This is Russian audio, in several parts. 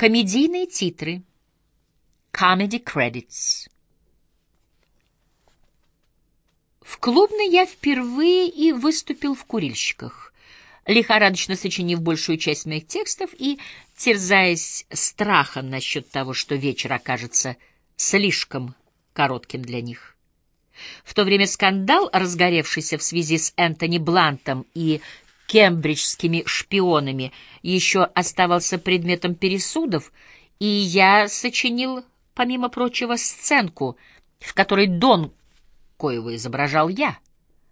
Комедийные титры. Comedy credits. В клубной я впервые и выступил в курильщиках, лихорадочно сочинив большую часть моих текстов и терзаясь страхом насчет того, что вечер окажется слишком коротким для них. В то время скандал, разгоревшийся в связи с Энтони Блантом и кембриджскими шпионами, еще оставался предметом пересудов, и я сочинил, помимо прочего, сценку, в которой Дон, коего изображал я,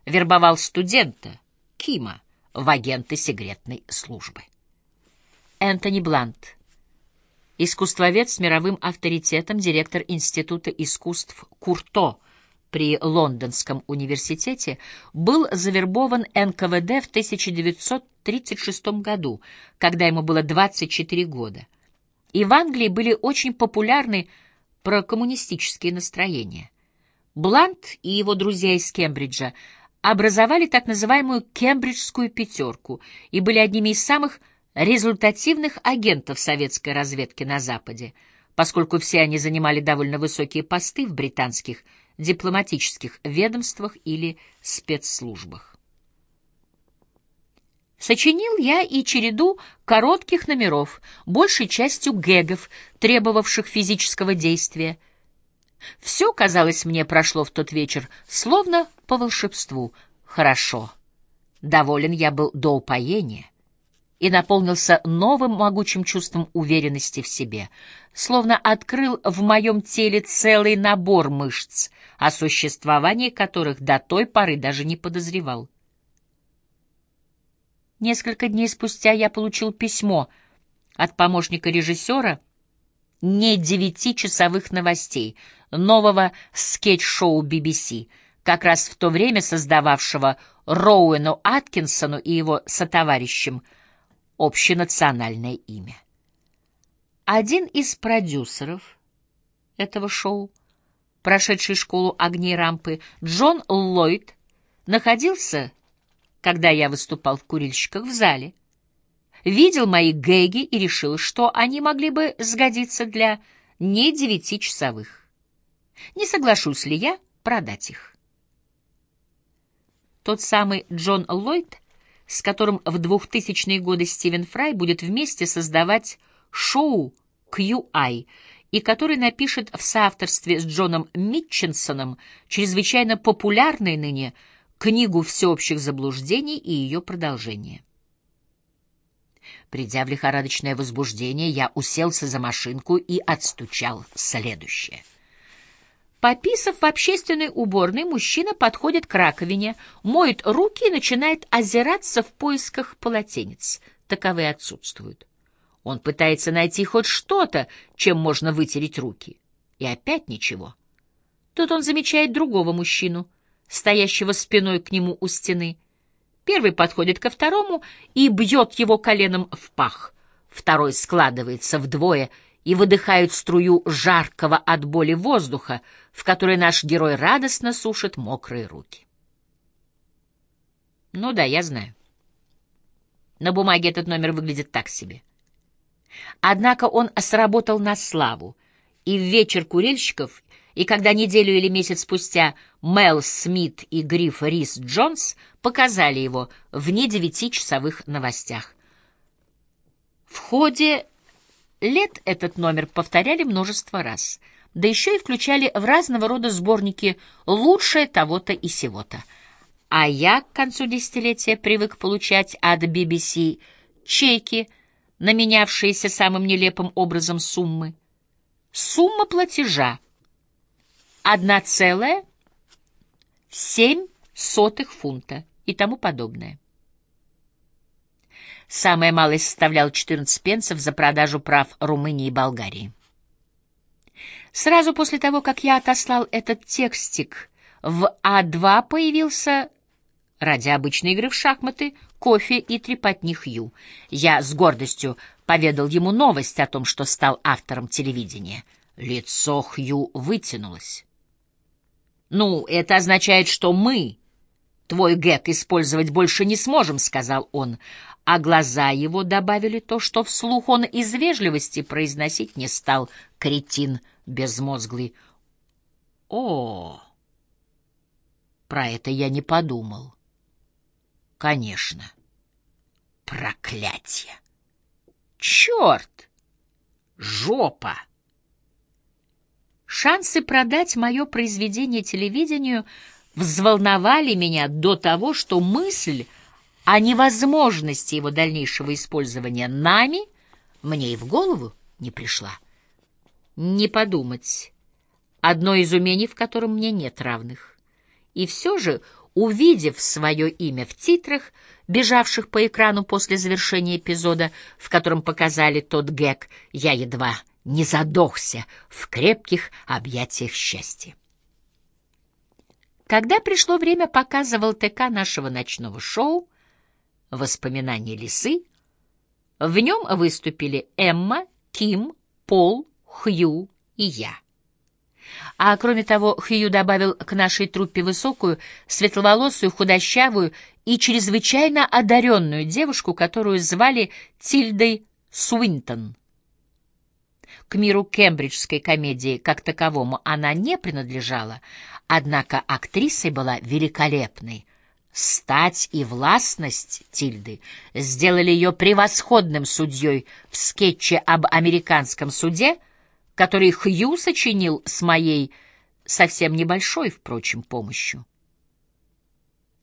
вербовал студента, Кима, в агенты секретной службы. Энтони Блант, искусствовед с мировым авторитетом, директор Института искусств Курто — при Лондонском университете, был завербован НКВД в 1936 году, когда ему было 24 года. И в Англии были очень популярны прокоммунистические настроения. Блант и его друзья из Кембриджа образовали так называемую «Кембриджскую пятерку» и были одними из самых результативных агентов советской разведки на Западе, поскольку все они занимали довольно высокие посты в британских дипломатических ведомствах или спецслужбах. Сочинил я и череду коротких номеров, большей частью гэгов, требовавших физического действия. Все, казалось мне, прошло в тот вечер, словно по волшебству. Хорошо. Доволен я был до упоения и наполнился новым могучим чувством уверенности в себе, словно открыл в моем теле целый набор мышц, о существовании которых до той поры даже не подозревал. Несколько дней спустя я получил письмо от помощника режиссера не девятичасовых новостей, нового скетч-шоу BBC, как раз в то время создававшего Роуэну Аткинсону и его сотоварищам — общенациональное имя. Один из продюсеров этого шоу, прошедший школу огней рампы, Джон Ллойд, находился, когда я выступал в курильщиках в зале, видел мои гэги и решил, что они могли бы сгодиться для не девятичасовых. Не соглашусь ли я продать их? Тот самый Джон Ллойд — с которым в 2000-е годы Стивен Фрай будет вместе создавать шоу QI, и который напишет в соавторстве с Джоном Митченсоном чрезвычайно популярной ныне книгу всеобщих заблуждений и ее продолжение. Придя в лихорадочное возбуждение, я уселся за машинку и отстучал следующее — Пописав в общественной уборной, мужчина подходит к раковине, моет руки и начинает озираться в поисках полотенец. Таковые отсутствуют. Он пытается найти хоть что-то, чем можно вытереть руки. И опять ничего. Тут он замечает другого мужчину, стоящего спиной к нему у стены. Первый подходит ко второму и бьет его коленом в пах. Второй складывается вдвое — и выдыхают струю жаркого от боли воздуха, в которой наш герой радостно сушит мокрые руки. Ну да, я знаю. На бумаге этот номер выглядит так себе. Однако он сработал на славу, и в вечер курильщиков, и когда неделю или месяц спустя Мел Смит и Гриф Рис Джонс показали его в недевятичасовых новостях. В ходе Лет этот номер повторяли множество раз, да еще и включали в разного рода сборники «Лучшее того-то и сего-то». А я к концу десятилетия привык получать от BBC чеки, наменявшиеся самым нелепым образом суммы. Сумма платежа — одна целая семь сотых фунта и тому подобное. Самая малая составляла 14 пенсов за продажу прав Румынии и Болгарии. Сразу после того, как я отослал этот текстик, в А2 появился, ради обычной игры в шахматы, кофе и трепотни Хью. Я с гордостью поведал ему новость о том, что стал автором телевидения. Лицо Хью вытянулось. «Ну, это означает, что мы...» «Твой гэг использовать больше не сможем», — сказал он. а глаза его добавили то, что вслух он из вежливости произносить не стал, кретин безмозглый. О, про это я не подумал. Конечно. Проклятие! Черт! Жопа! Шансы продать мое произведение телевидению взволновали меня до того, что мысль о невозможности его дальнейшего использования нами мне и в голову не пришла. Не подумать. Одно из умений, в котором мне нет равных. И все же, увидев свое имя в титрах, бежавших по экрану после завершения эпизода, в котором показали тот гэг, я едва не задохся в крепких объятиях счастья. Когда пришло время показа в ЛТК нашего ночного шоу «Воспоминания лисы», в нем выступили Эмма, Ким, Пол, Хью и я. А кроме того, Хью добавил к нашей труппе высокую, светловолосую, худощавую и чрезвычайно одаренную девушку, которую звали Тильдой Суинтон. К миру кембриджской комедии как таковому она не принадлежала, однако актрисой была великолепной. Стать и властность Тильды сделали ее превосходным судьей в скетче об американском суде, который Хью сочинил с моей совсем небольшой, впрочем, помощью.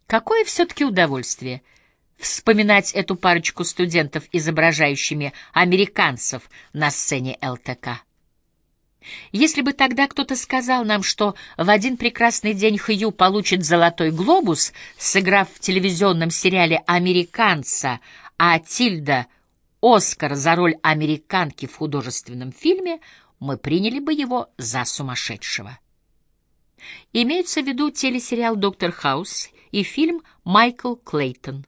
Какое все-таки удовольствие — вспоминать эту парочку студентов, изображающими американцев на сцене ЛТК. Если бы тогда кто-то сказал нам, что в один прекрасный день Хью получит «Золотой глобус», сыграв в телевизионном сериале «Американца», а Тильда — «Оскар» за роль американки в художественном фильме, мы приняли бы его за сумасшедшего. Имеются в виду телесериал «Доктор Хаус» и фильм «Майкл Клейтон».